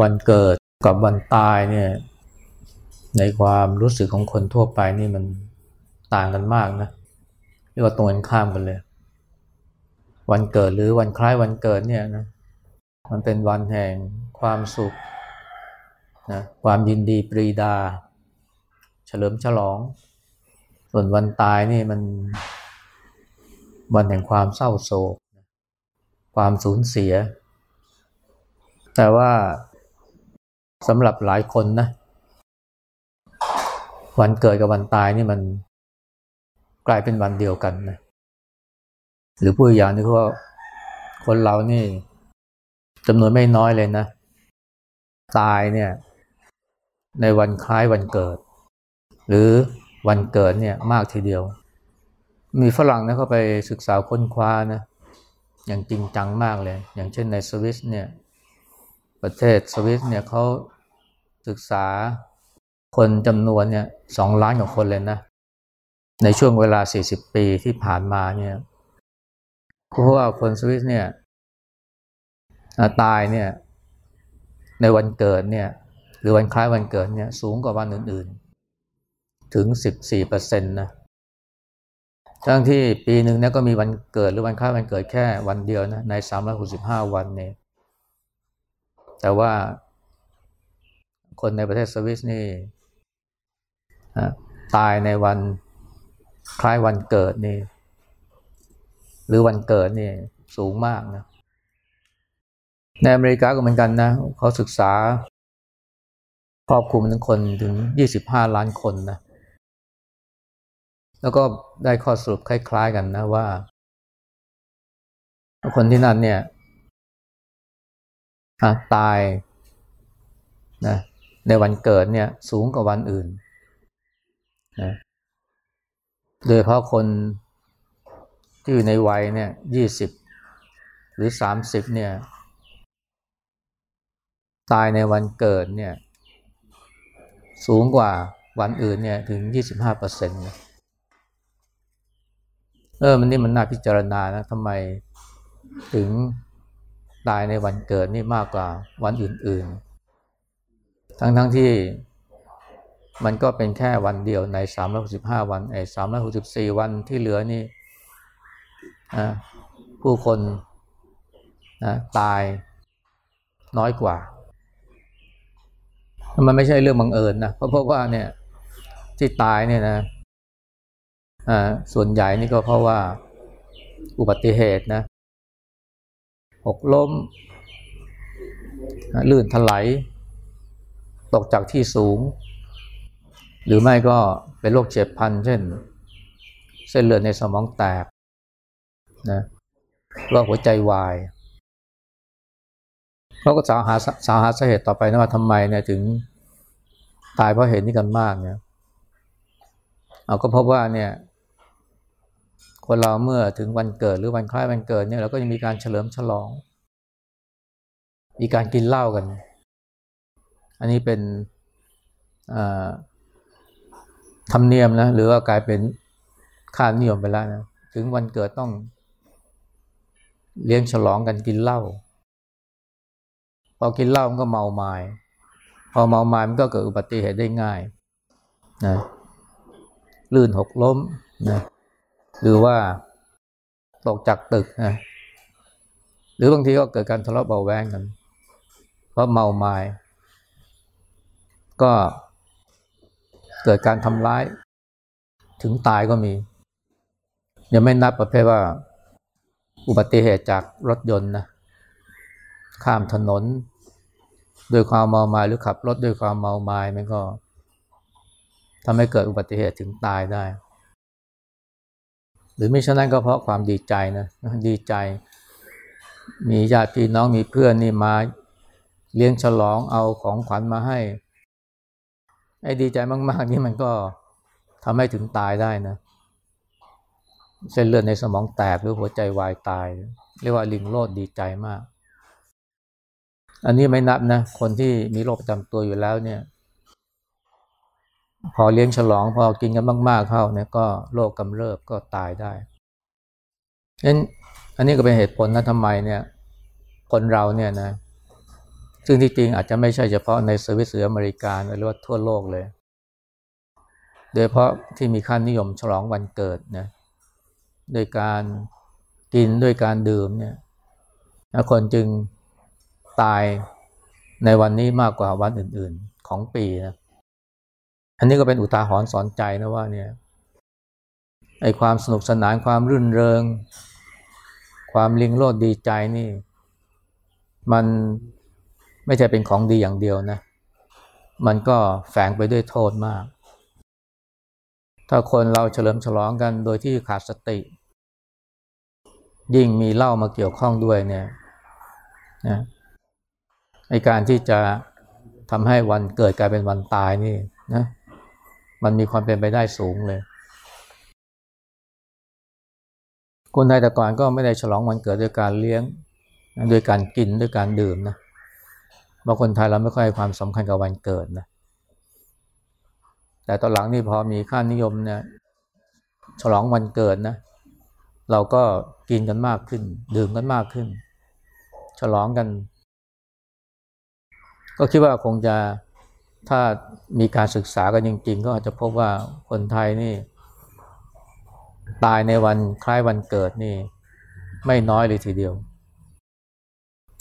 วันเกิดกับวันตายเนี่ยในความรู้สึกของคนทั่วไปนี่มันต่างกันมากนะเรียกว่าตรงกันข้ามกันเลย วันเกิดหรือวันคล้ายวันเกิดเนี่ยนะมันเป็นวันแห่งความสุขนะความยินดีปรีดา เฉลิมฉลอง ส่วนวันตายนี่มันวันแห่งความเศร้าโศก ความสูญเสีย แต่ว่า สำหรับหลายคนนะ วันเกิดกับวันตายนี่มันกลายเป็นวันเดียวกันนะหรือพูดอย่างนี้ก็ว่าคนเรานี่จำนวนไม่น้อยเลยนะ ตายเนี่ย ในวันคล้ายวันเกิด หรือวันเกิดเนี่ยมากทีเดียว มีฝรั่งนะเขาไปศึกษาค้นคว้านะอย่างจริงจังมากเลย อย่างเช่นในสวิสเนี่ย ประเทศสวิสเนี่ยเขาศึกษาคนจำนวนเนี่ยสองล้านกว่าคนเลยนะ ในช่วงเวลา 40 ปีที่ผ่านมาเนี่ยเพราะว่าคนสวิสเนี่ยตายเนี่ยในวันเกิดเนี่ยหรือวันคล้ายวันเกิดเนี่ยสูงกว่าวันอื่นๆ ถึง 14เปอร์เซ็นต์นะทั้งที่ปีหนึ่งเนี่ยก็มีวันเกิดหรือวันคล้ายวันเกิดแค่วันเดียวนะใน 365 วันเนี่ย แต่ว่าคนในประเทศสวิสนี่ตายในวันคล้ายวันเกิดนี่ หรือวันเกิดนี่สูงมากนะในอเมริกาก็เหมือนกันนะ เขาศึกษาครอบคลุมถึงคนถึง 25 ล้านคนนะ แล้วก็ได้ข้อสรุปคล้าย ๆ กันนะว่า คนที่นั่นเนี่ย ตายนะในวันเกิดเนี่ยสูงกว่าวันอื่นนะโดยเพราะคนที่อยู่ในวัยเนี่ยยี่สิบหรือสามสิบเนี่ย ตายในวันเกิดเนี่ย สูงกว่าวันอื่นเนี่ยถึงยี่สิบห้าเปอร์เซ็นต์เออมันนี่มันน่าพิจารณานะทำไมถึง ตายในวันเกิดนี่มากกว่าวันอื่นๆ ทั้งทั้งที่มันก็เป็นแค่วันเดียวในสามร้อยหสิบห้าวันไอ้สามร้อยหสิบสี่วันที่เหลือนี่ผู้คนนะตายน้อยกว่า มันไม่ใช่เรื่องบังเอิญนะ เพราะเพราะว่าเนี่ยที่ตายเนี่ยนะอ่าส่วนใหญ่นี่ก็เพราะว่าอุบัติเหตุนะ หกล้ม ลื่นถลายตกจากที่สูง หรือไม่ก็เป็นโรคเจ็บพันเช่น เส้นเลือดในสมองแตกนะโรคหัวใจวายเราก็สาหาสาหาสาเหตุต่อไปนะว่าทำไมเนี่ยถึงตายเพราะเหตุนี้กันมากเนี่ยเอาก็พบว่าเนี่ย คนเราเมื่อถึงวันเกิดหรือวันคล้ายวันเกิดเนี่ยเราก็ยังมีการเฉลิมฉลอง มีการกินเหล้ากัน อันนี้เป็นธรรมเนียมนะหรือว่ากลายเป็นค่านิยมไปแล้วนะถึงวันเกิดต้องเลี้ยงฉลองกันกินเหล้าพอกินเหล้ามันก็เมาไมา้พอเมาไม้มันก็เกิดอุบัติเหตุได้ง่ายนะลื่นหกล้มนะ หรือว่าตกจากตึกนะหรือบางทีก็เกิดการทะเลาะเบาแวงกัน เพราะเมาไมา้ก็เกิดการทำร้าย ถึงตายก็มี ยังไม่นับประเภทว่า อุบัติเหตุจากรถยนต์นะข้ามถนนด้วยความเมาไมา้หรือขับรถด้วยความเมาไมา้มันก็ทำให้เกิดอุบัติเหตุถึงตายได้ หรือไม่ฉะนั้นก็เพราะความดีใจนะดีใจ มีญาติพี่น้องมีเพื่อนนี่มาเลี้ยงฉลองเอาของขวัญมาให้ไอ้ดีใจมาก ๆ นี่มันก็ทำให้ถึงตายได้นะ เส้นเลือดในสมองแตกหรือหัวใจวายตาย เรียกว่าลิงโลดดีใจมาก อันนี้ไม่นับนะ คนที่มีโรคประจำตัวอยู่แล้วเนี่ย พอเลี้ยงฉลองพอกินกันมาก ๆเข้าเนี่ยก็โรคกำเริบก็ตายได้ฉะนั้นอันนี้ก็เป็นเหตุผลนะทำไมเนี่ยคนเราเนี่ยนะซึ่งที่จริงอาจจะไม่ใช่เฉพาะในสวิตเซอร์อเมริกาหรือว่าทั่วโลกเลย โดยเฉพาะที่มีค่านิยมฉลองวันเกิดนะโดยการกินด้วยการดื่มเนี่ยคนจึงตายในวันนี้มากกว่าวันอื่นๆของปีนะ อันนี้ก็เป็นอุทาหรณ์สอนใจนะว่าเนี่ยไอความสนุกสนานความรื่นเริง ความลิงโลดดีใจนี่ มันไม่ใช่เป็นของดีอย่างเดียวนะ มันก็แฝงไปด้วยโทษมาก ถ้าคนเราเฉลิมฉลองกันโดยที่ขาดสติ ยิ่งมีเหล้ามาเกี่ยวข้องด้วยเนี่ยนะในการที่จะทำให้วันเกิดกลายเป็นวันตายนี่นะ มันมีความเป็นไปได้สูงเลย คนไทยแต่ก่อนก็ไม่ได้ฉลองวันเกิดด้วยการเลี้ยงด้วยการกินด้วยการดื่มนะบางคนไทยเราไม่ค่อยให้ความสำคัญกับวันเกิดนะ แต่ตอนหลังนี่พอมีค่านิยมเนี่ยฉลองวันเกิดนะ เราก็กินกันมากขึ้น ดื่มกันมากขึ้น ฉลองกัน ก็คิดว่าคงจะ ถ้ามีการศึกษากันจริง ๆ ก็อาจจะพบว่าคนไทยนี่ ตายในวันคล้ายวันเกิดนี่ ไม่น้อยเลยทีเดียว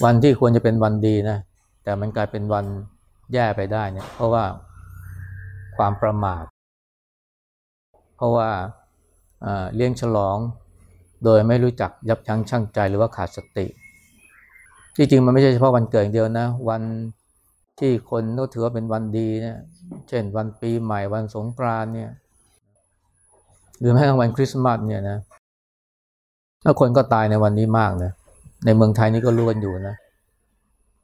วันที่ควรจะเป็นวันดีนะ แต่มันกลายเป็นวันแย่ไปได้เนี่ย เพราะว่าความประมาท เพราะว่าเลี้ยงฉลองโดยไม่รู้จักยับยั้งชั่งใจหรือว่าขาดสติ ที่จริงมันไม่ใช่เฉพาะวันเกิดเดียวนะ วัน ที่คนก็ถือว่าเป็นวันดีเนี่ยเช่นวันปีใหม่วันสงกรานเนี่ยหรือแม้กระทั่งวันคริสต์มาสเนี่ยนะแล้วคนก็ตายในวันนี้มากนะในเมืองไทยนี่ก็รู้กันอยู่นะ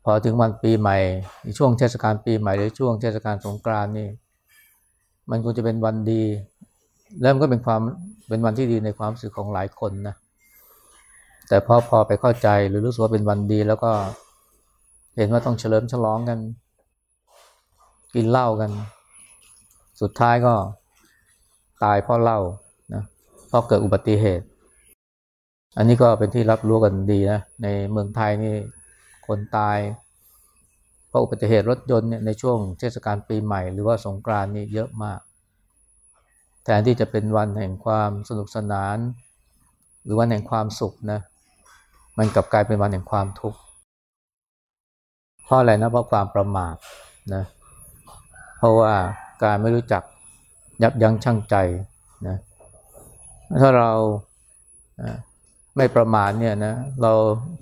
พอถึงวันปีใหม่ช่วงเทศกาลปีใหม่หรือช่วงเทศกาลสงกรานนี่ มันควรจะเป็นวันดี แล้วมันก็เป็นความเป็นวันที่ดีในความรู้สึกของหลายคนนะแต่พอพอไปเข้าใจหรือรู้สึกว่าเป็นวันดีแล้วก็ เห็นว่าต้องเฉลิมฉลองกัน กินเหล้ากัน สุดท้ายก็ตายเพราะเหล้านะเพราะเกิดอุบัติเหตุ อันนี้ก็เป็นที่รับรู้กันดีนะ ในเมืองไทยนี่คนตาย เพราะอุบัติเหตุรถยนต์เนี่ยในช่วงเทศกาลปีใหม่หรือว่าสงกรานนี่เยอะมาก แทนที่จะเป็นวันแห่งความสนุกสนาน หรือวันแห่งความสุขนะ มันกลับกลายเป็นวันแห่งความทุกข์ ราะอะไรนะเพราะความประมาทนะเพราะว่าการไม่รู้จักยับยั้งชั่งใจนะถ้าเราไม่ประมาทเนี่ยนะเรา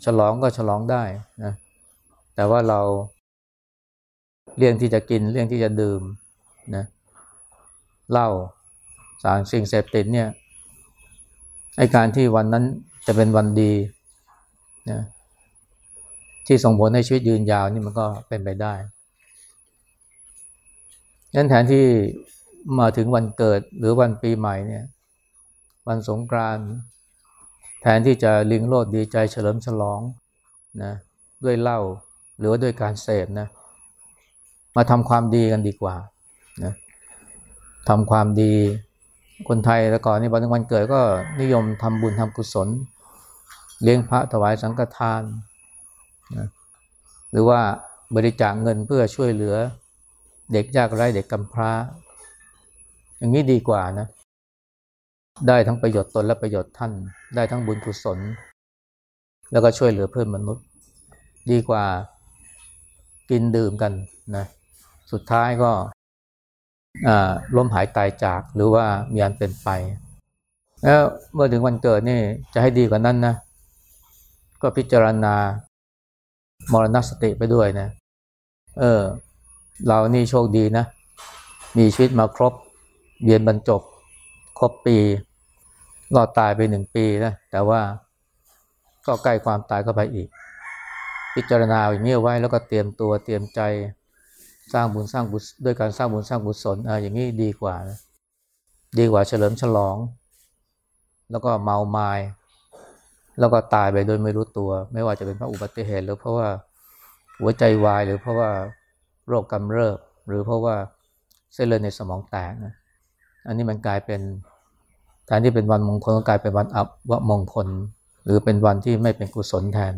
ฉลองก็ฉลองได้นะแต่ว่าเราเลี่ยงที่จะกินเลี่ยงที่จะดื่มนะเหล้าสารสิ่งเสพติดเนี่ยไอการที่วันนั้นจะเป็นวันดีนะ ที่ส่งผลให้ชีวิตยืนยาวนี่มันก็เป็นไปได้งั้นแทนที่มาถึงวันเกิดหรือวันปีใหม่เนี่ย วันสงกรานต์แทนที่จะลิงโลดดีใจเฉลิมฉลองนะด้วยเหล้าหรือว่าด้วยการเสพนะมาทำความดีกันดีกว่านะทำความดีคนไทยแต่ก่อนนี่วันวันเกิดก็นิยมทำบุญทำกุศล เลี้ยงพระถวายสังฆทาน หรือว่าบริจาคเงินเพื่อช่วยเหลือเด็กยากไร้เด็กกำพร้า อย่างนี้ดีกว่านะ ได้ทั้งประโยชน์ตนและประโยชน์ท่าน ได้ทั้งบุญกุศล แล้วก็ช่วยเหลือเพื่อนมนุษย์ ดีกว่ากินดื่มกันนะ สุดท้ายก็ล้มหายตายจากหรือว่ามีอันเป็นไป แล้วเมื่อถึงวันเกิดนี่จะให้ดีกว่านั้นนะ ก็พิจารณา มรณสติไปด้วยนะ เออ เรานี่โชคดีนะ มีชีวิตมาครบเรียนบรรจบ ครบปี รอดตายไปหนึ่งปีนะ แต่ว่าก็ใกล้ความตายเข้าไปอีก พิจารณาอย่างนี้ไว้แล้วก็เตรียมตัวเตรียมใจสร้างบุญสร้างบุญด้วยการสร้างบุญสร้างบุญสนอ่าอย่างนี้ดีกว่านะดีกว่าเฉลิมฉลอง แล้วก็เมาไมา้ แล้วก็ตายไปโดยไม่รู้ตัว ไม่ว่าจะเป็นเพราะอุบัติเหตุ หรือเพราะว่าหัวใจวาย หรือเพราะว่าโรคกำเริบ หรือเพราะว่าเส้นเลือดในสมองแตกนะอันนี้มันกลายเป็นแทนที่เป็นวันมงคลก็กลายเป็นวันอับวะมงคล หรือเป็นวันที่ไม่เป็นกุศลแทน